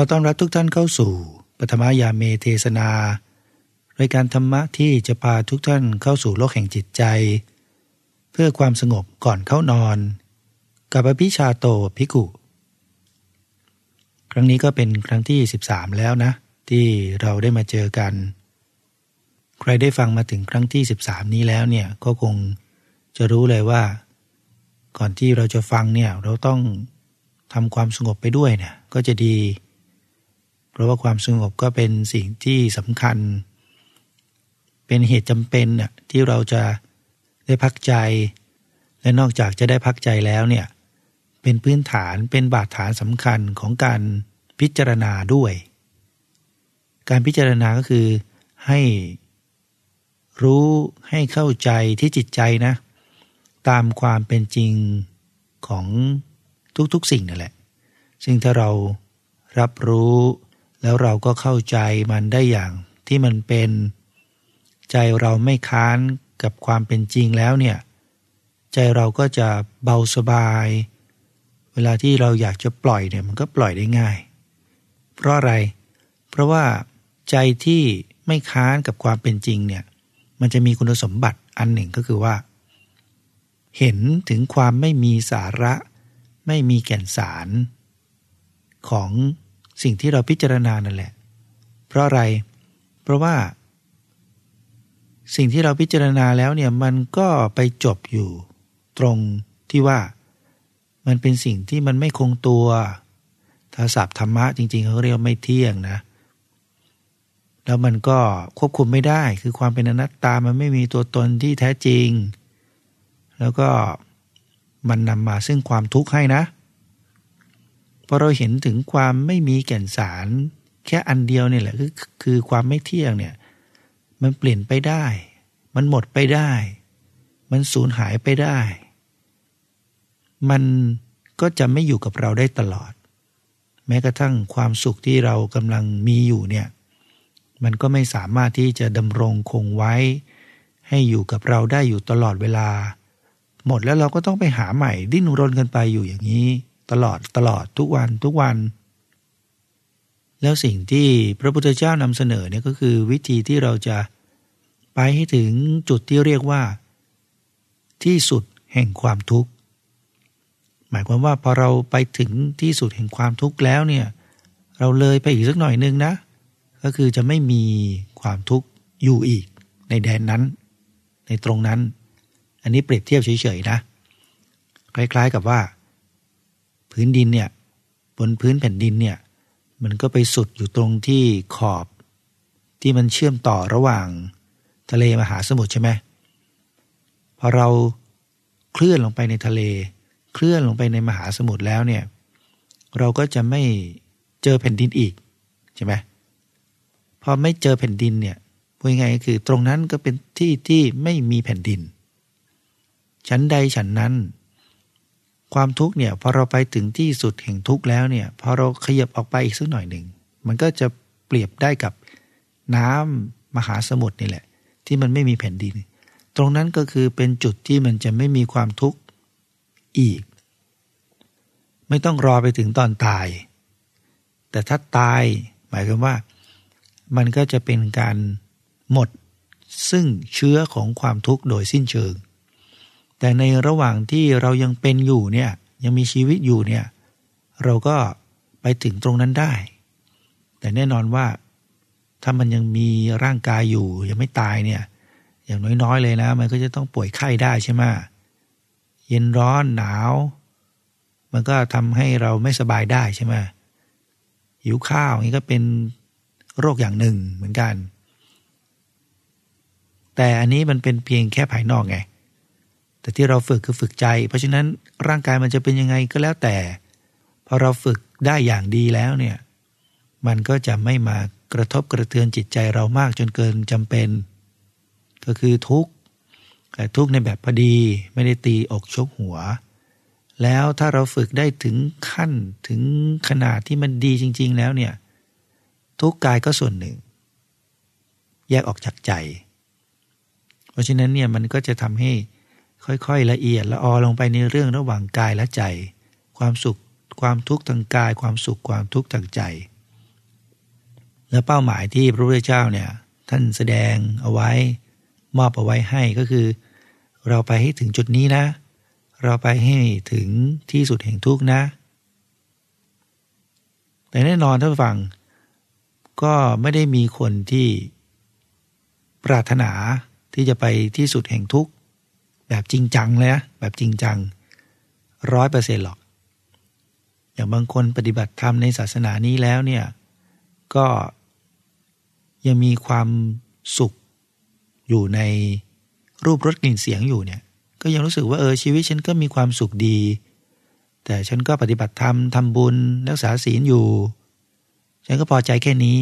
ขอต้อนรับทุกท่านเข้าสู่ปฐมยาเมเทศนารายการธรรมะที่จะพาทุกท่านเข้าสู่โลกแห่งจิตใจ เพื่อความสงบก่อนเข้านอน กับอภิชาโตภิกุ ครั้งนี้ก็เป็นครั้งที่ 13 แล้วนะ ที่เราได้มาเจอกัน ใครได้ฟังมาถึงครั้งที่ 13 นี้แล้วเนี่ยก็คงจะรู้เลยว่า ก่อนที่เราจะฟังเนี่ยเราต้องทำความสงบไปด้วยเนี่ยก็จะดี ราะว่าความสงบก็เป็นสิ่งที่สำคัญ เป็นเหตุจำเป็นเนี่ยที่เราจะได้พักใจ และนอกจากจะได้พักใจแล้วเนี่ยเป็นพื้นฐานเป็นบาดฐานสำคัญของการพิจารณาด้วย การพิจารณาก็คือให้รู้ให้เข้าใจที่จิตใจนะ ตามความเป็นจริงของทุกๆสิ่งนั่นแหละซึ่งถ้าเรารับรู้ แล้วเราก็เข้าใจมันได้อย่างที่มันเป็น ใจเราไม่ค้านกับความเป็นจริงแล้วเนี่ย ใจเราก็จะเบาสบาย เวลาที่เราอยากจะปล่อยเนี่ยมันก็ปล่อยได้ง่าย เพราะอะไร เพราะว่าใจที่ไม่ค้านกับความเป็นจริงเนี่ย มันจะมีคุณสมบัติอันหนึ่งก็คือว่า เห็นถึงความไม่มีสาระ ไม่มีแก่นสาร ของ สิ่งที่เราพิจารณานั่นแหละ เพราะอะไร เพราะว่า สิ่งที่เราพิจารณาแล้วเนี่ยมันก็ไปจบอยู่ตรงที่ว่ามันเป็นสิ่งที่มันไม่คงตัว ถ้าศัพท์ธรรมะจริงๆเขาเรียกไม่เที่ยงนะ แล้วมันก็ควบคุมไม่ได้ คือความเป็นอนัตตา มันไม่มีตัวตนที่แท้จริง แล้วก็มันนำมาซึ่งความทุกข์ให้นะ พอเราเห็นถึงความไม่มีแก่นสาร แค่อันเดียวนี่แหละคือคือความไม่เที่ยงเนี่ย มันเปลี่ยนไปได้ มันหมดไปได้ มันสูญหายไปได้ มันก็จะไม่อยู่กับเราได้ตลอด แม้กระทั่งความสุขที่เรากำลังมีอยู่เนี่ย มันก็ไม่สามารถที่จะดำรงคงไว้ ให้อยู่กับเราได้อยู่ตลอดเวลา หมดแล้วเราก็ต้องไปหาใหม่ดิ้นรนกันไปอยู่อย่างนี้ ตลอดตลอดทุกวันทุกวัน แล้วสิ่งที่พระพุทธเจ้านำเสนอเนี่ยก็คือวิธีที่เราจะไปให้ถึงจุดที่เรียกว่า ที่สุดแห่งความทุกข์ หมายความว่าพอเราไปถึงที่สุดแห่งความทุกข์แล้วเนี่ยเราเลยไปอีกสักหน่อยนึงนะ ก็คือจะไม่มีความทุกข์อยู่อีกในแดนนั้น ในตรงนั้น อันนี้เปรียบเทียบเฉยๆนะ คล้ายๆกับว่า พื้นดินเนี่ยบนพื้นแผ่นดินเนี่ยมันก็ไปสุดอยู่ตรงที่ขอบ ที่มันเชื่อมต่อระหว่างทะเลมหาสมุทรใช่ไหมพอเราเคลื่อนลงไปในทะเล เคลื่อนลงไปในมหาสมุทรแล้วเนี่ยเราก็จะไม่เจอแผ่นดินอีกใช่ไหมพอไม่เจอแผ่นดินเนี่ยพูดง่ายก็คือตรงนั้นก็เป็นที่ที่ไม่มีแผ่นดิน ชั้นใดฉันนั้น ความทุกข์เนี่ยพอเราไปถึงที่สุดแห่งทุกข์แล้วเนี่ยพอเราขยับออกไปอีกสักหน่อยหนึ่งมันก็จะเปรียบได้กับน้ำมหาสมุทรนี่แหละ ที่มันไม่มีแผ่นดิน ตรงนั้นก็คือเป็นจุดที่มันจะไม่มีความทุกข์อีก ไม่ต้องรอไปถึงตอนตาย แต่ถ้าตายหมายความว่ามันก็จะเป็นการหมดซึ่งเชื้อของความทุกข์โดยสิ้นเชิง แต่ในระหว่างที่เรายังเป็นอยู่เนี่ยยังมีชีวิตอยู่เนี่ยเราก็ไปถึงตรงนั้นได้ แต่แน่นอนว่าถ้ามันยังมีร่างกายอยู่ยังไม่ตายเนี่ย อย่างน้อยๆเลยนะ มันก็จะต้องป่วยไข้ได้ใช่ไหมเย็นร้อนหนาว มันก็ทำให้เราไม่สบายได้ใช่ไหมหิวข้าวนี่ก็เป็นโรคอย่างหนึ่งเหมือนกัน แต่อันนี้มันเป็นเพียงแค่ภายนอกไง แต่ที่เราฝึกคือฝึกใจ เพราะฉะนั้นร่างกายมันจะเป็นยังไงก็แล้วแต่พอเราฝึกได้อย่างดีแล้วเนี่ยมันก็จะไม่มากระทบกระเทือนจิตใจเรามากจนเกินจำเป็น ก็คือทุกข์แต่ทุกข์ในแบบพอดีไม่ได้ตีอกชกหัว แล้วถ้าเราฝึกได้ถึงขั้นถึงขนาดที่มันดีจริง ๆ แล้วเนี่ยทุกกายก็ส่วนหนึ่ง แยกออกจากใจ เพราะฉะนั้นเนี่ยมันก็จะทำให้ ค่อยๆ ละเอียดละออลงไปในเรื่องระหว่างกายและใจ ความสุขความทุกข์ทางกาย ความสุขความทุกข์ทางใจ และเป้าหมายที่พระพุทธเจ้าเนี่ยท่านแสดงเอาไว้ มอบเอาไว้ให้ก็คือ เราไปให้ถึงจุดนี้นะ เราไปให้ถึงที่สุดแห่งทุกข์นะ แต่แน่นอนท่านฟังก็ไม่ได้มีคนที่ปรารถนาที่จะไปที่สุดแห่งทุกข์ แบบจริงจังเลยนะแบบจริงจังร้อยเปอร์เซ็นต์หรอก อย่างบางคนปฏิบัติธรรมในศาสนานี้แล้วเนี่ย ก็ยังมีความสุขอยู่ในรูปรสกลิ่นเสียงอยู่เนี่ย ก็ยังรู้สึกว่าเออชีวิตฉันก็มีความสุขดี แต่ฉันก็ปฏิบัติธรรมทำบุญรักษาศีลอยู่ ฉันก็พอใจแค่นี้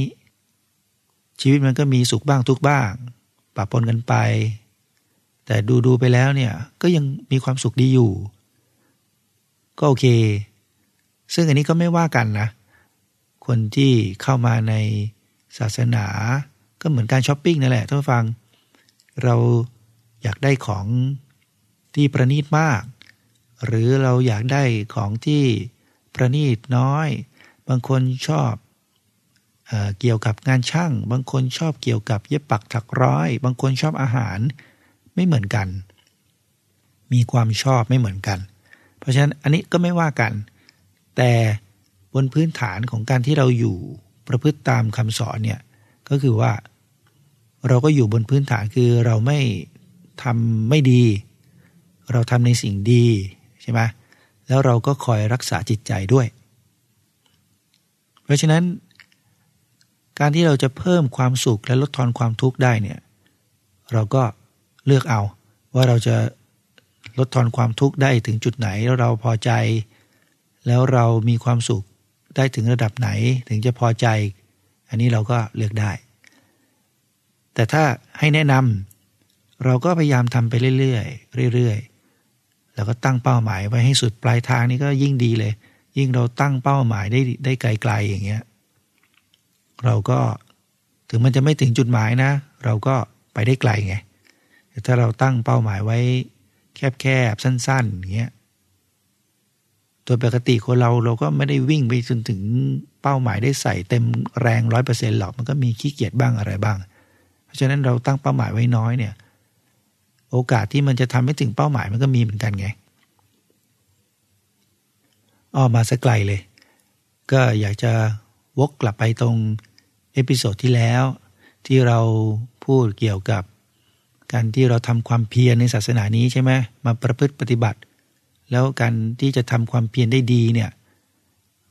ชีวิตมันก็มีสุขบ้างทุกบ้างปะปนกันไป แต่ดูดูไปแล้วเนี่ยก็ยังมีความสุขดีอยู่ ก็โอเค ซึ่งอันนี้ก็ไม่ว่ากันนะ คนที่เข้ามาในศาสนา ก็เหมือนการช้อปปิ้งนั่นแหละท่านฟัง เราอยากได้ของที่ประณีตมาก หรือเราอยากได้ของที่ประณีตน้อย บางคนชอบเอเกี่ยวกับงานช่าง บางคนชอบเกี่ยวกับเย็บปักถักร้อย บางคนชอบอาหาร ไม่เหมือนกัน มีความชอบไม่เหมือนกัน เพราะฉะนั้นอันนี้ก็ไม่ว่ากัน แต่บนพื้นฐานของการที่เราอยู่ประพฤติตามคำสอนเนี่ยก็คือว่าเราก็อยู่บนพื้นฐานคือเราไม่ทำไม่ดี เราทำในสิ่งดีใช่ไหมแล้วเราก็คอยรักษาจิตใจด้วย เพราะฉะนั้น การที่เราจะเพิ่มความสุขและลดทอนความทุกข์ได้เนี่ย เราก็ เลือกเอา ว่าเราจะลดทอนความทุกข์ได้ถึงจุดไหนแล้วเราพอใจ แล้วเรามีความสุขได้ถึงระดับไหนถึงจะพอใจ อันนี้เราก็เลือกได้ แต่ถ้าให้แนะนำเราก็พยายามทำไปเรื่อยๆเรื่อยๆแล้วก็ตั้งเป้าหมายไว้ให้สุดปลายทางนี่ก็ยิ่งดีเลย ยิ่งเราตั้งเป้าหมายได้ได้ไกลๆอย่างเงี้ยเราก็ถึงมันจะไม่ถึงจุดหมายนะ เราก็ไปได้ไกลไง ถ้าเราตั้งเป้าหมายไว้ แคบๆ สั้นๆอย่างเงี้ยโดยปกติคนเราเราก็ไม่ได้วิ่งไปจนถึงเป้าหมายได้ใส่เต็มแรงร้อยเปอร์เซ็นต์หรอกมันก็มีขี้เกียจบ้างอะไรบ้าง เพราะฉะนั้นเราตั้งเป้าหมายไว้น้อยเนี่ย โอกาสที่มันจะทำให้ถึงเป้าหมายมันก็มีเหมือนกันไงอ้อมมาซะไกลเลย ก็อยากจะวกกลับไปตรง episode ที่แล้ว ที่เราพูดเกี่ยวกับ การที่เราทำความเพียรในศาสนานี้ใช่ไหมมาประพฤติปฏิบัติ แล้วการที่จะทำความเพียรได้ดีเนี่ย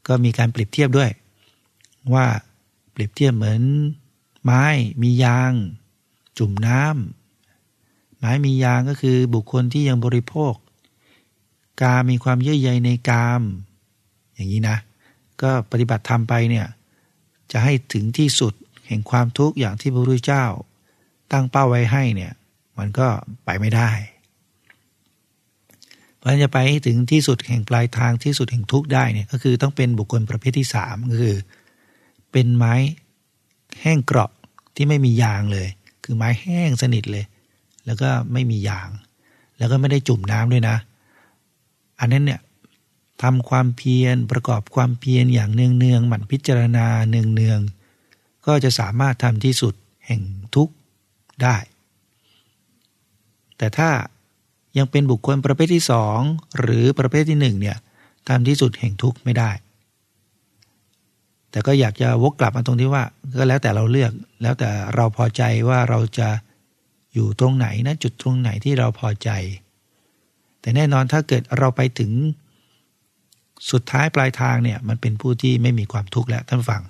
ก็มีการเปรียบเทียบด้วย ว่าเปรียบเทียบเหมือน ไม้มียาง จุ่มน้ำไม้มียางก็คือบุคคลที่ยังบริโภค กามีความเยื่อใยในกาม อย่างนี้นะ ก็ปฏิบัติธรรมไปเนี่ยจะให้ถึงที่สุดแห่งความทุกข์อย่างที่พระพุทธเจ้า ตั้งเป้าไว้ให้เนี่ย มันก็ไปไม่ได้ เพราะจะไปถึงที่สุดแห่งปลายทางที่สุดแห่งทุกข์ได้เนี่ยก็คือต้องเป็นบุคคลประเภทที่สามก็คือ เป็นไม้แห้งเกราะที่ไม่มียางเลย คือไม้แห้งสนิทเลย แล้วก็ไม่มียาง แล้วก็ไม่ได้จุ่มน้ำด้วยนะ อันนั้นเนี่ยทำความเพียรประกอบความเพียรอย่างเนืองเนืองหมั่นพิจารณาเนืองเนืองก็จะสามารถทำที่สุดแห่งทุกข์ได้ แต่ถ้ายังเป็นบุคคลประเภทที่สองหรือประเภทที่หนึ่งเนี่ยทำที่สุดแห่งทุกข์ไม่ได้ แต่ก็อยากจะวกกลับมาตรงที่ว่า ก็แล้วแต่เราเลือกแล้วแต่เราพอใจว่าเราจะอยู่ตรงไหนนะจุดตรงไหนที่เราพอใจ แต่แน่นอนถ้าเกิดเราไปถึงสุดท้ายปลายทางเนี่ยมันเป็นผู้ที่ไม่มีความทุกข์แล้วท่านฟัง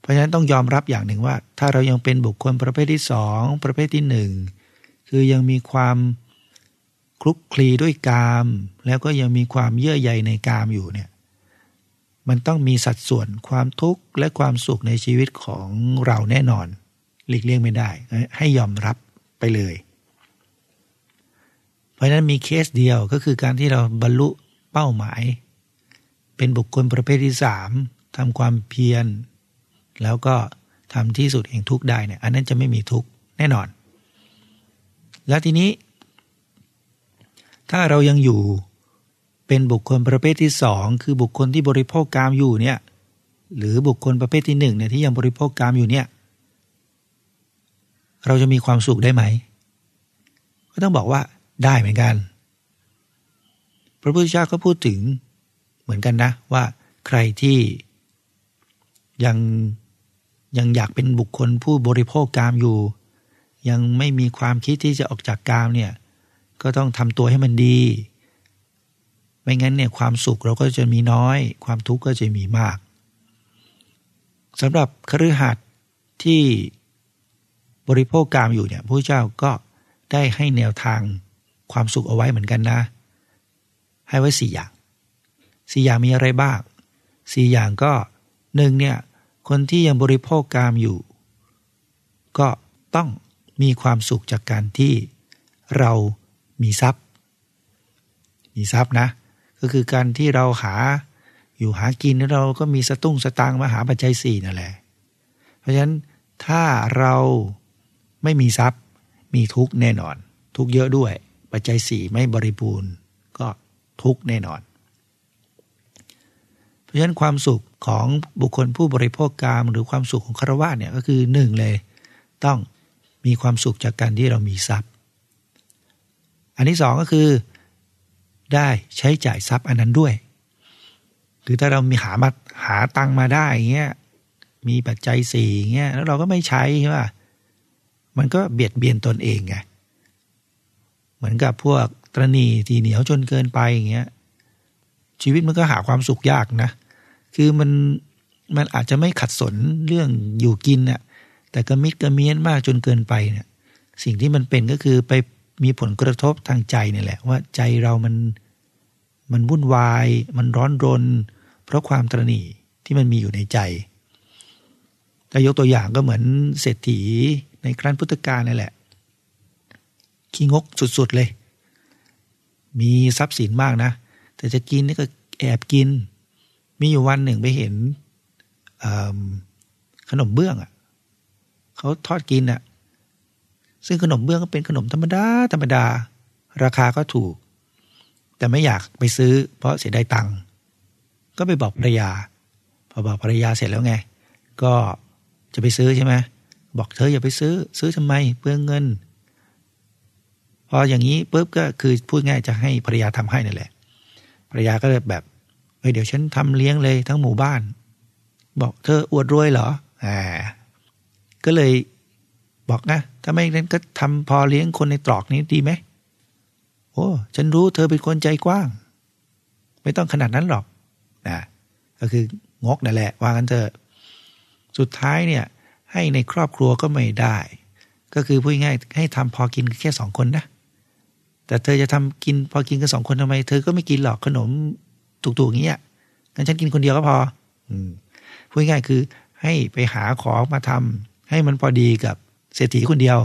เพราะฉะนั้นต้องยอมรับอย่างหนึ่งว่า ถ้าเรายังเป็นบุคคลประเภทที่สองประเภทที่หนึ่ง คือยังมีความคลุกคลีด้วยกาม แล้วก็ยังมีความเยื่อใยในกามอยู่เนี่ยมันต้องมีสัดส่วนความทุกข์และความสุขในชีวิตของเราแน่นอน หลีกเลี่ยงไม่ได้ ให้ยอมรับไปเลย เพราะฉะนั้นมีเคสเดียวก็คือการที่เราบรรลุเป้าหมาย เป็นบุคคลประเภทที่สามทำความเพียร แล้วก็ทำที่สุดแห่งทุกข์ได้เนี่ยอันนั้นจะไม่มีทุกข์แน่นอน แล้วทีนี้ ถ้าเรายังอยู่เป็นบุคคลประเภทที่สองคือบุคคลที่บริโภคกามอยู่เนี่ย หรือบุคคลประเภทที่หนึ่งเนี่ยที่ยังบริโภคกามอยู่เนี่ย เราจะมีความสุขได้ไหม ก็ต้องบอกว่าได้เหมือนกัน พระพุทธเจ้าก็พูดถึงเหมือนกันนะ ว่าใครที่ยังยังอยากเป็นบุคคลผู้บริโภคกามอยู่ ยังไม่มีความคิดที่จะออกจากกามเนี่ยก็ต้องทำตัวให้มันดี ไม่งั้นเนี่ยความสุขเราก็จะมีน้อย ความทุกข์ก็จะมีมากสำหรับคฤหัสถ์ที่บริโภคกามอยู่เนี่ยพระเจ้าก็ได้ให้แนวทางความสุขเอาไว้เหมือนกันนะ ให้ไว้สี่อย่างสี่อย่างมีอะไรบ้างสี่อย่างก็หนึ่งเนี่ยคนที่ยังบริโภคกามอยู่ ก็ต้อง มีความสุขจากการที่เรามีทรัพย์ มีทรัพย์นะ ก็คือการที่เราหาอยู่หากินแล้วเราก็มีสตุ้งสตางมาหาปัจจัยสี่นั่นแหละ เพราะฉะนั้นถ้าเราไม่มีทรัพย์มีทุกแน่นอน ทุกเยอะด้วย ปัจจัยสี่ไม่บริบูรณ์ ก็ทุกแน่นอน เพราะฉะนั้นความสุขของบุคคลผู้บริโภคกามหรือความสุขของคารวะเนี่ยก็คือหนึ่งเลย ต้อง มีความสุขจากการที่เรามีทรัพย์ อันที่สองก็คือ ได้ใช้จ่ายทรัพย์อันนั้นด้วยหรือถ้าเรามีหามาหาตังมาได้เงี้ยมีปัจจัยสี่เงี้ยแล้วเราก็ไม่ใช้ใช่ป่ะมันก็เบียดเบียนตนเองไงเหมือนกับพวกตรณีทีเหนียวจนเกินไปอย่างเงี้ยชีวิตมันก็หาความสุขยากนะ คือมันมันอาจจะไม่ขัดสนเรื่องอยู่กินน่ะ แต่ก็มิดกระเมียนมากจนเกินไปเนี่ยสิ่งที่มันเป็นก็คือไปมีผลกระทบทางใจนี่แหละ ว่าใจเรามันมันวุ่นวาย มันร้อนรน เพราะความตรณีที่มันมีอยู่ในใจแต่ยกตัวอย่างก็เหมือนเศรษฐีในครั้นพุทธกาลนี่แหละ ขี้งกสุดๆเลย มีทรัพย์สินมากนะ แต่จะกินนี่ก็แอบกิน มีอยู่วันหนึ่งไปเห็นขนมเบื้องอะ เขาทอดกินอะ่ะ ซึ่งขนมเบื้องก็เป็นขนมธรรมดาธรรมดา ราคาก็ถูก แต่ไม่อยากไปซื้อ เพราะเสียดายตังค์ก็ไปบอกภรรยา พอบอกภรรยาเสร็จแล้วไง ก็จะไปซื้อใช่ไหมบอกเธออย่าไปซื้อ ซื้อทำไมเปลืองเงิน พออย่างนี้ปุ๊บก็คือพูดง่ายจะให้ภรรยาทำให้นั่นแหละภรรยาก็เลยแบบเฮ้ยเดี๋ยวฉันทำเลี้ยงเลยทั้งหมู่บ้าน บอกเธออวดรวยเหรออ่า ก็เลยบอกนะถ้าไม่นั้นก็ทำพอเลี้ยงคนในตรอกนี้ดีไหมโอ้ฉันรู้เธอเป็นคนใจกว้าง ไม่ต้องขนาดนั้นหรอกนะก็คืองกนั่นแหละว่ากันเถอะสุดท้ายเนี่ยให้ในครอบครัวก็ไม่ได้ ก็คือพูดง่ายให้ทำพอกินแค่สองคนนะแต่เธอจะทำกินพอกินกันสองคนทำไม เธอก็ไม่กินหรอกขนมถูกๆอย่างเงี้ยงั้นฉันกินคนเดียวก็พอ อืมพูดง่ายคือให้ไปหาของมาทำ ให้มันพอดีกับเศรษฐีคนเดียว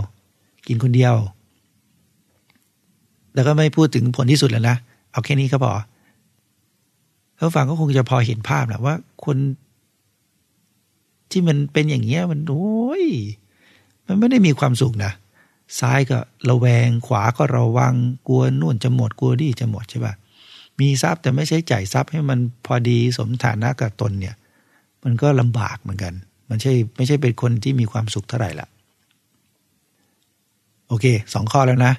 กินคนเดียว แล้วก็ไม่พูดถึงผลที่สุดแล้วนะ เอาแค่นี้ก็พอท่านฟังก็คงจะพอเห็นภาพแหละว่าคนที่มันเป็นอย่างเงี้ยมันโอ้ยมันไม่ได้มีความสุขนะซ้ายก็ระแวงขวาก็ระวังกลัวนู่นจะหมดกลัวดีจะหมดใช่ปะมีทรัพย์แต่ไม่ใช่จ่ายทรัพย์ให้มันพอดีสมฐานะกับตนเนี่ย มันก็ลำบากเหมือนกัน มันใช่ไม่ใช่เป็นคนที่มีความสุขเท่าไหร่ละโอเคสองข้อแล้วนะ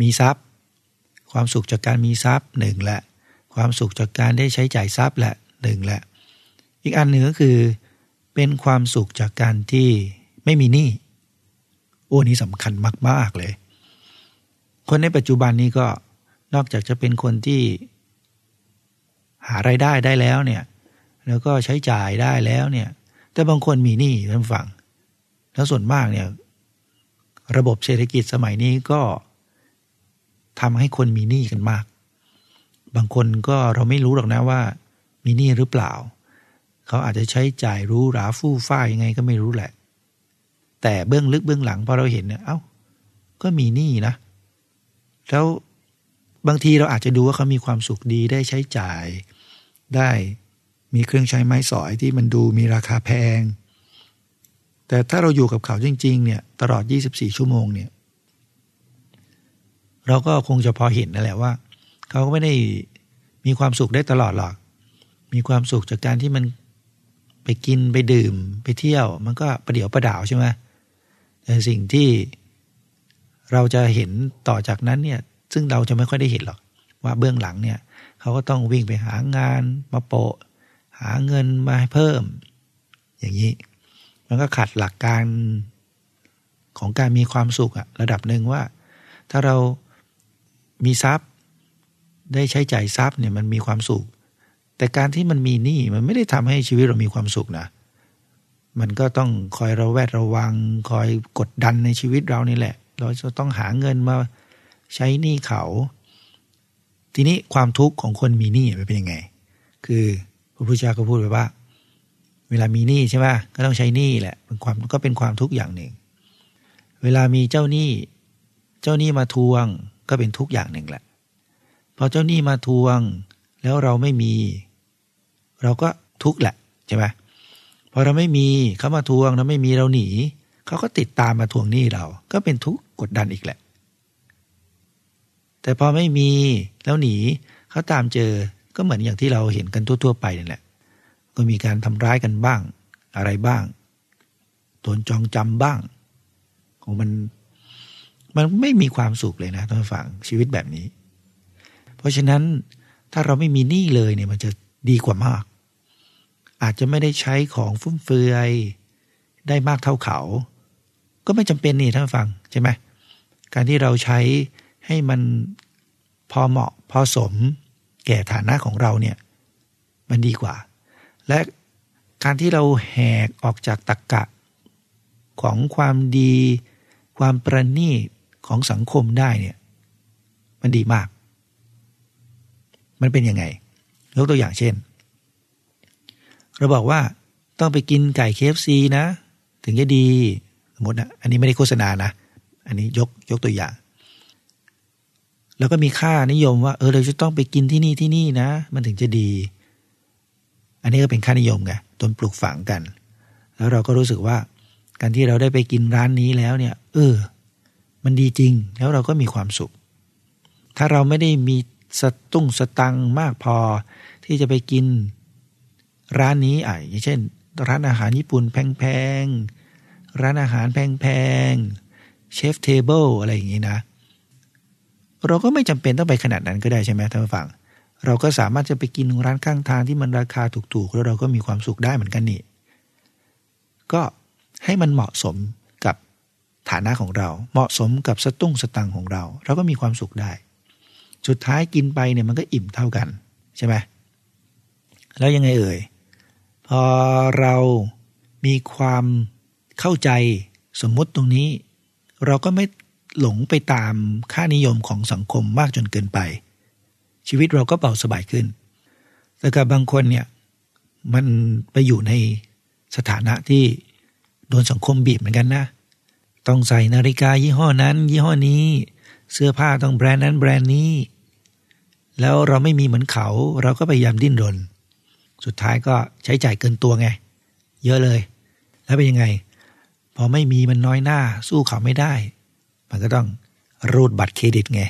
มีทรัพย์ ความสุขจากการมีทรัพย์หนึ่งแหละ ความสุขจากการได้ใช้จ่ายทรัพย์แหละหนึ่งแหละ อีกอันหนึ่งก็คือเป็นความสุขจากการที่ไม่มีหนี้โอ้นี่สำคัญมาก ๆ เลย คนในปัจจุบันนี้ก็นอกจากจะเป็นคนที่หาไรายได้ได้แล้วเนี่ย แล้วก็ใช้จ่ายได้แล้วเนี่ย แต่บางคนมีหนี้ท่านฟัง แล้วส่วนมากเนี่ยระบบเศรษฐกิจสมัยนี้ก็ทำให้คนมีหนี้กันมาก บางคนก็เราไม่รู้หรอกนะว่า มีหนี้หรือเปล่า เขาอาจจะใช้จ่ายรู้หราฟู่ฟ้ายังไงก็ไม่รู้แหละ แต่เบื้องลึกเบื้องหลังพอเราเห็นเนี่ยเอา้า ก็มีหนี้นะ แล้วบางทีเราอาจจะดูว่าเขามีความสุขดีได้ใช้จ่าย ได้ มีเครื่องใช้ไม้สอยที่มันดูมีราคาแพง แต่ถ้าเราอยู่กับเขาจริง ๆ เนี่ยตลอด 24 ชั่วโมงเนี่ย เราก็คงจะพอเห็นนั่นแหละว่า เขาก็ไม่ได้มีความสุขได้ตลอดหรอก มีความสุขจากการที่มันไปกินไปดื่มไปเที่ยว มันก็ประเดี๋ยวประดาวใช่ไหมแต่สิ่งที่เราจะเห็นต่อจากนั้นเนี่ย ซึ่งเราจะไม่ค่อยได้เห็นหรอก ว่าเบื้องหลังเนี่ย เขาก็ต้องวิ่งไปหางานมาโปะ หาเงินมาเพิ่ม อย่างนี้ มันก็ขัดหลักการของการมีความสุขอะระดับหนึ่งว่า ถ้าเรามีทรัพย์ ได้ใช้จ่ายทรัพย์เนี่ยมันมีความสุข แต่การที่มันมีหนี้มันไม่ได้ทำให้ชีวิตเรามีความสุขนะมันก็ต้องคอยระแวดระวัง คอยกดดันในชีวิตเรานี่แหละ เราจะต้องหาเงินมาใช้หนี้เขา ทีนี้ความทุกข์ของคนมีหนี้มันเป็นยังไง คือ พระพุทธเจ้าก็พูดไปว่า เวลามีหนี้ใช่ไหมก็ต้องใช้หนี้แหละเป็นความก็เป็นความทุกข์อย่างหนึ่ง เวลามีเจ้าหนี้ เจ้าหนี้มาทวงก็เป็นทุกข์อย่างหนึ่งแหละพอเจ้าหนี้มาทวง แล้วเราไม่มี เราก็ทุกข์แหละใช่ไหมพอเราไม่มีเขามาทวงเราไม่มีเราหนีเขาก็ติดตามมาทวงหนี้เรา ก็เป็นทุกข์กดดันอีกแหละ แต่พอไม่มีแล้วหนีเขาตามเจอ ก็เหมือนอย่างที่เราเห็นกันทั่ว ๆ ไปนี่แหละ ก็มีการทำร้ายกันบ้าง อะไรบ้างโดนจองจำบ้างของมันมันไม่มีความสุขเลยนะท่านฟังชีวิตแบบนี้ เพราะฉะนั้นถ้าเราไม่มีหนี้เลยเนี่ยมันจะดีกว่ามาก อาจจะไม่ได้ใช้ของฟุ่มเฟือยได้มากเท่าเขา ก็ไม่จำเป็นนี่ท่านฟังใช่ไหมการที่เราใช้ให้มันพอเหมาะพอสม แก่ฐานะของเราเนี่ยมันดีกว่า และการที่เราแหกออกจากตักกะ ของความดี ความประณีตของสังคมได้เนี่ยมันดีมาก มันเป็นยังไงยกตัวอย่างเช่น เราบอกว่าต้องไปกินไก่เคฟซีนะ ถึงจะดี สมมตินะอันนี้ไม่ได้โฆษณานะ อันนี้ยกยกตัวอย่าง แล้วก็มีค่านิยมว่าเออเราจะต้องไปกินที่นี่ที่นี่นะ มันถึงจะดี อันนี้ก็เป็นค่านิยมไงตนปลูกฝังกัน แล้วเราก็รู้สึกว่า การที่เราได้ไปกินร้านนี้แล้วเนี่ย เออ มันดีจริง แล้วเราก็มีความสุข ถ้าเราไม่ได้มีสตุ้งสตังมากพอที่จะไปกินร้านนี้อะอย่างเช่น ร้านอาหารญี่ปุ่นแพงๆร้านอาหารแพงๆเชฟเทเบิลอะไรอย่างนี้นะ เราก็ไม่จำเป็นต้องไปขนาดนั้นก็ได้ใช่ไหมท่านผู้ฟัง เราก็สามารถจะไปกินร้านข้างทางที่มันราคาถูกๆ แล้วเราก็มีความสุขได้เหมือนกันนี่ ก็ให้มันเหมาะสมกับฐานะของเรา เหมาะสมกับสตุ้งสตังของเรา เราก็มีความสุขได้ สุดท้ายกินไปเนี่ยมันก็อิ่มเท่ากันใช่ไหมแล้วยังไงเอ่ย พอเรามีความเข้าใจสมมติตรงนี้ เราก็ไม่ หลงไปตามค่านิยมของสังคมมากจนเกินไป ชีวิตเราก็เบาสบายขึ้น แต่กับบางคนเนี่ยมันไปอยู่ในสถานะที่โดนสังคมบีบเหมือนกันนะ ต้องใส่นาฬิกายี่ห้อนั้น ยี่ห้อนี้ เสื้อผ้าต้องแบรนด์นั้นแบรนด์นี้ แล้วเราไม่มีเหมือนเขา เราก็พยายามดิ้นรน สุดท้ายก็ใช้จ่ายเกินตัวไง เยอะเลย แล้วเป็นยังไง พอไม่มีมันน้อยหน้า สู้เขาไม่ได้ มันก็ต้องรูดบัตรเครดิตไง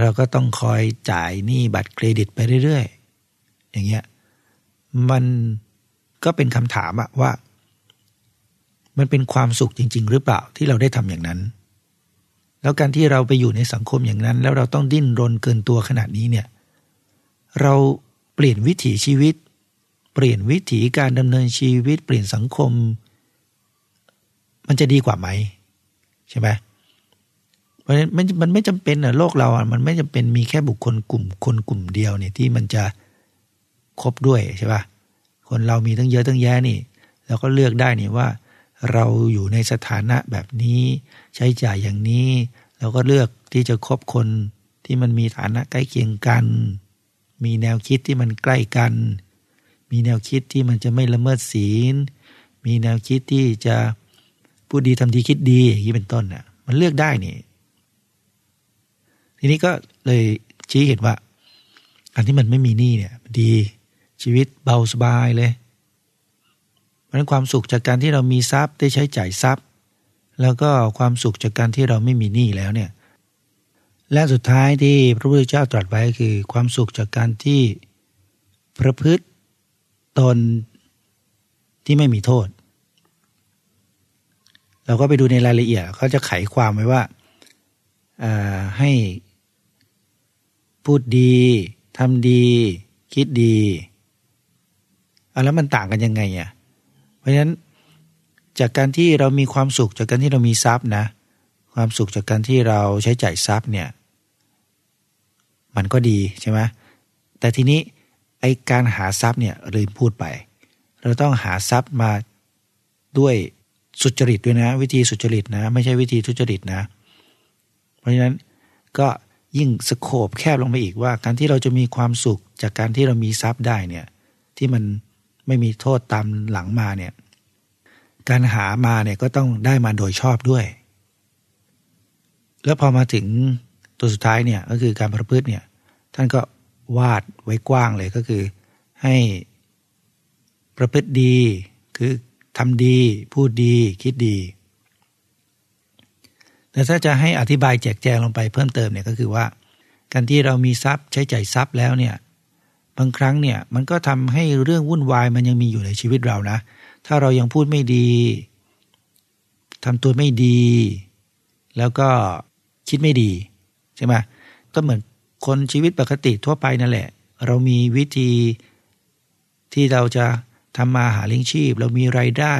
เราก็ต้องคอยจ่ายหนี้บัตรเครดิตไปเรื่อยๆ อย่างเงี้ย มันก็เป็นคำถามอะว่า มันเป็นความสุขจริง ๆ หรือเปล่าที่เราได้ทำอย่างนั้น แล้วการที่เราไปอยู่ในสังคมอย่างนั้น แล้วเราต้องดิ้นรนเกินตัวขนาดนี้เนี่ย เราเปลี่ยนวิถีชีวิต เปลี่ยนวิถีการดำเนินชีวิต เปลี่ยนสังคม มันจะดีกว่าไหมใช่ไหมเพราะฉะนั้นมันไม่จำเป็นอะโลกเราอะมันไม่จำเป็นมีแค่บุคคลกลุ่มคนกลุ่มเดียวเนี่ยที่มันจะครบด้วยใช่ปะคนเรามีตั้งเยอะตั้งแยะนี่เราก็เลือกได้นี่ว่า เราอยู่ในสถานะแบบนี้ ใช้จ่ายอย่างนี้ เราก็เลือกที่จะคบคนที่มันมีฐานะใกล้เคียงกัน มีแนวคิดที่มันใกล้กัน มีแนวคิดที่มันจะไม่ละเมิดศีล มีแนวคิดที่จะพูดดีทำดีคิดดีอย่างนี้เป็นต้นน่ะ มันเลือกได้นี่ ทีนี้ก็เลยชี้เห็นว่า อันที่มันไม่มีหนี้เนี่ย ดีชีวิตเบาสบายเลยราะนั้นความสุขจากการที่เรามีทรัพย์ได้ใช้จ่ายทรัพย์ แล้วก็ความสุขจากการที่เราไม่มีหนี้แล้วเนี่ย และสุดท้ายที่พระพุทธเจ้าตรัสไว้คือ ความสุขจากการที่ประพฤติตนที่ไม่มีโทษ เราก็ไปดูในรายละเอียดเขาจะไขความไว้ว่าให้ พูดดีทำดี คิดดีแล้วมันต่างกันยังไงอะเพราะฉะนั้นจากการที่เรามีความสุขจากการที่เรามีทรัพย์นะ ความสุขจากการที่เราใช้จ่ายทรัพย์เนี่ย มันก็ดีใช่ไหมแต่ทีนี้ไอการหาทรัพย์เนี่ยลืมพูดไป เราต้องหาทรัพย์มาด้วยสุจริตด้วยนะ วิธีสุจริตนะ ไม่ใช่วิธีทุจริตนะ เพราะฉะนั้นก็ ยิ่งสโคบแคบลงไปอีกว่า การที่เราจะมีความสุขจากการที่เรามีทรัพย์ได้เนี่ยที่มันไม่มีโทษตามหลังมาเนี่ยการหามาเนี่ยก็ต้องได้มาโดยชอบด้วย แล้วพอมาถึงตัวสุดท้ายเนี่ยก็คือการประพฤติเนี่ยท่านก็วาดไว้กว้างเลยก็คือให้ประพฤติดีคือทำดี พูดดีคิดดี แต่ถ้าจะให้อธิบายแจกแจงลงไปเพิ่มเติมเนี่ยก็คือว่า การที่เรามีทรัพย์ใช้ใจ่ายทรัพย์แล้วเนี่ยบางครั้งเนี่ยมันก็ทำให้เรื่องวุ่นวายมันยังมีอยู่ในชีวิตเรานะ ถ้าเรายังพูดไม่ดีทำตัวไม่ดี แล้วก็คิดไม่ดีใช่ไหมก็เหมือนคนชีวิตปกติทั่วไปนั่นแหละ เรามีวิธีที่เราจะทำมาหาเลี้ยงชีพ เรามีไรายได้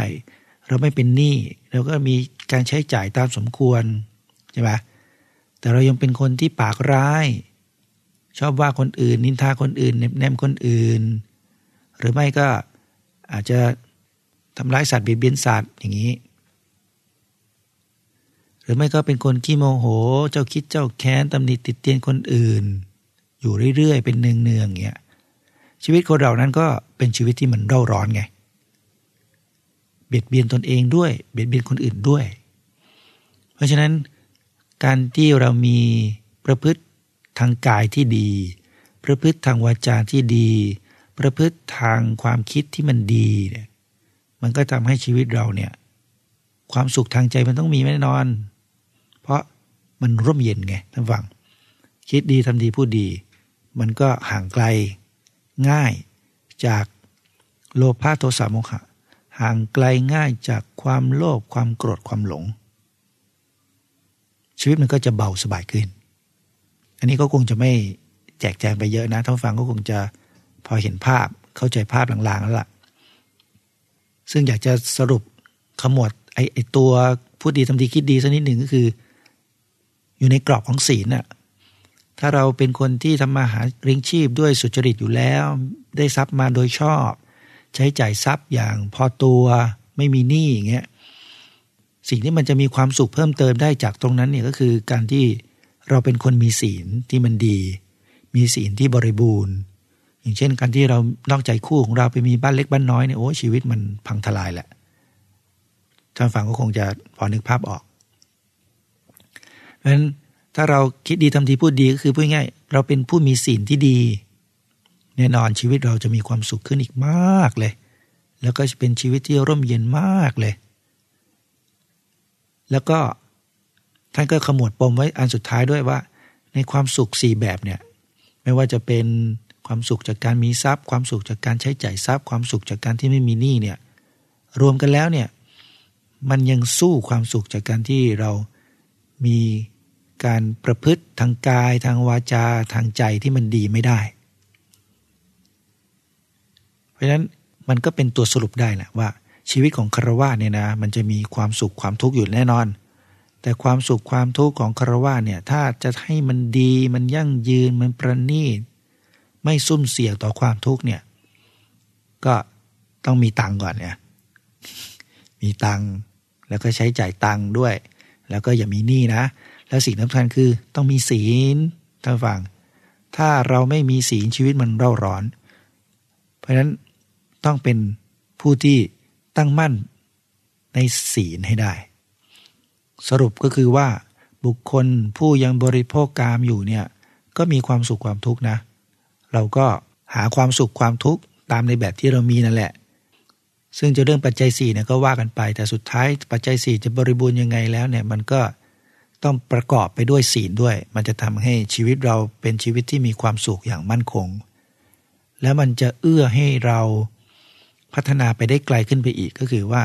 เราไม่เป็นหนี้ เราก็มีการใช้จ่ายตามสมควรใช่ไหมแต่เรายังเป็นคนที่ปากร้าย ชอบว่าคนอื่น นินทาคนอื่นเน็บแนมคนอื่น หรือไม่ก็อาจจะทำร้ายสัตว์เบียดเบียนสัตว์อย่างนี้ หรือไม่ก็เป็นคนขี้โมโห เจ้าคิดเจ้าแค้นตำหนิติดเตียนคนอื่น อยู่เรื่อยๆ เป็นเนืองๆอย่างเงี้ยชีวิตคนเรานั้นก็เป็นชีวิตที่มันเร่าร้อนไง เบียดเบียนตนเองด้วย เบียดเบียนคนอื่นด้วย เพราะฉะนั้นการที่เรามีประพฤติทางกายที่ดี ประพฤติทางวาจาที่ดี ประพฤติทางความคิดที่มันดีเนี่ยมันก็ทำให้ชีวิตเราเนี่ย ความสุขทางใจมันต้องมีแน่นอน เพราะมันร่มเย็นไงท่านฟัง คิดดีทำดีพูดดี มันก็ห่างไกลง่ายจากโลภะโทสะโมหะ ห่างไกลง่ายจากความโลภความโกรธความหลง ชีวิตมันก็จะเบาสบายขึ้น อันนี้ก็คงจะไม่แจกแจงไปเยอะนะท่านฟังก็คงจะพอเห็นภาพเข้าใจภาพลางๆแล้วล่ะ ซึ่งอยากจะสรุปขมวดไอ้ไอตัวพูดดีทำดีคิดดีสักนิดหนึ่งก็คือ อยู่ในกรอบของศีลน่ะถ้าเราเป็นคนที่ทำมาหาเลี้ยงชีพด้วยสุจริตอยู่แล้ว ได้ทรัพย์มาโดยชอบ ใช้จ่ายทรัพย์อย่างพอตัวไม่มีหนี้อย่างเงี้ยสิ่งที่มันจะมีความสุขเพิ่มเติมได้จากตรงนั้นเนี่ยก็คือการที่เราเป็นคนมีศีลที่มันดี มีศีลที่บริบูรณ์ อย่างเช่น การที่เรานอกใจคู่ของเราไปมีบ้านเล็กบ้านน้อยเนี่ยโอ้ชีวิตมันพังทลายแหละท่านฟังก็คงจะพอนึกภาพออกเพราะฉะนั้นถ้าเราคิดดีทำดีพูดดีก็คือพูดง่ายเราเป็นผู้มีศีลที่ดี แน่นอนชีวิตเราจะมีความสุขขึ้นอีกมากเลย แล้วก็จะเป็นชีวิตที่ร่มเย็นมากเลย แล้วก็ท่านก็ขมวดปมไว้อันสุดท้ายด้วยว่า ในความสุขสี่แบบเนี่ยไม่ว่าจะเป็นความสุขจากการมีทรัพย์ ความสุขจากการใช้จ่ายทรัพย์ ความสุขจากการที่ไม่มีหนี้เนี่ยรวมกันแล้วเนี่ยมันยังสู้ความสุขจากการที่เรามีการประพฤติทางกาย ทางวาจาทางใจที่มันดีไม่ได้ ราะฉะนั้นมันก็เป็นตัวสรุปได้แหละว่า ชีวิตของคารวะเนี่ยนะมันจะมีความสุขความทุกข์อยู่แน่นอน แต่ความสุขความทุกข์ของคารวะเนี่ยถ้าจะให้มันดีมันยั่งยืนมันประณีตไม่ซุ่มเสี่ยงต่อความทุกข์เนี่ย ก็ต้องมีตังก่อนเนี่ยมีตังแล้วก็ใช้จ่ายตังด้วย แล้วก็อย่ามีหนี้นะ แล้วสิ่งสำคัญคือต้องมีศีลท่านฟัง ถ้าเราไม่มีศีลชีวิตมันเร่าร้อน เพราะฉะนั้น ต้องเป็นผู้ที่ตั้งมั่นในศีลให้ได้ สรุปก็คือว่าบุคคลผู้ยังบริโภคกามอยู่เนี่ยก็มีความสุขความทุกข์นะ เราก็หาความสุขความทุกข์ตามในแบบที่เรามีนั่นแหละ ซึ่งจะเรื่องปัจจัยสี่เนี่ยก็ว่ากันไป แต่สุดท้ายปัจจัยสี่จะบริบูรณ์ยังไงแล้วเนี่ยมันก็ต้องประกอบไปด้วยศีลด้วย มันจะทำให้ชีวิตเราเป็นชีวิตที่มีความสุขอย่างมั่นคง แล้วมันจะเอื้อให้เรา พัฒนาไปได้ไกลขึ้นไปอีกก็คือว่า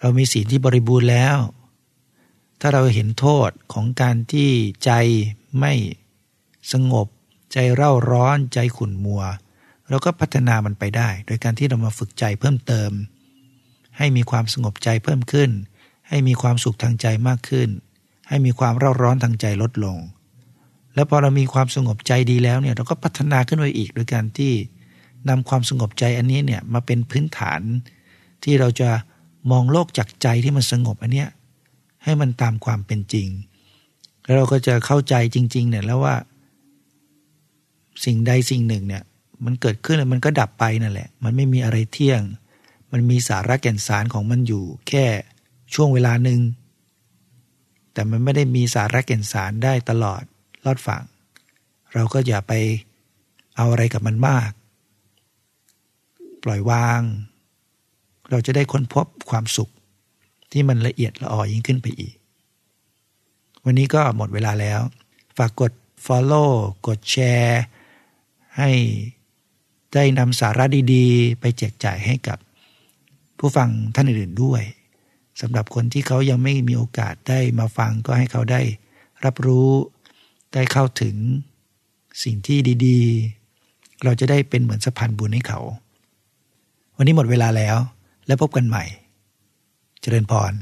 เรามีศีลที่บริบูรณ์แล้ว ถ้าเราเห็นโทษของการที่ใจไม่สงบ ใจเร่าร้อนใจขุ่นมัว เราก็พัฒนามันไปได้ โดยการที่เรามาฝึกใจเพิ่มเติม ให้มีความสงบใจเพิ่มขึ้น ให้มีความสุขทางใจมากขึ้น ให้มีความเร่าร้อนทางใจลดลง แล้วพอเรามีความสงบใจดีแล้วเนี่ยเราก็พัฒนาขึ้นไปอีก โดยการที่ นำความสงบใจอันนี้เนี่ยมาเป็นพื้นฐานที่เราจะมองโลกจากใจที่มันสงบอันเนี้ยให้มันตามความเป็นจริง แล้วเราก็จะเข้าใจจริง ๆ เนี่ยแล้วว่า สิ่งใดสิ่งหนึ่งเนี่ย มันเกิดขึ้นแล้วมันก็ดับไปนั่นแหละ มันไม่มีอะไรเที่ยง มันมีสาระแก่นสารของมันอยู่ แค่ช่วงเวลาหนึ่งแต่มันไม่ได้มีสาระแก่นสารได้ตลอดรอดฝั่ง เราก็อย่าไปเอาอะไรกับมันมาก ปล่อยวาง เราจะได้ค้นพบความสุขที่มันละเอียดละออยิ่งขึ้นไปอีก วันนี้ก็หมดเวลาแล้ว ฝากกด follow กดแชร์ให้ได้นำสาระดีๆ ไปแจกจ่ายให้กับผู้ฟังท่านอื่นๆด้วยสำหรับคนที่เขายังไม่มีโอกาสได้มาฟังก็ให้เขาได้รับรู้ได้เข้าถึงสิ่งที่ดี ๆ เราจะได้เป็นเหมือนสะพานบุญให้เขา วันนี้หมดเวลาแล้ว แล้วพบกันใหม่ เจริญพร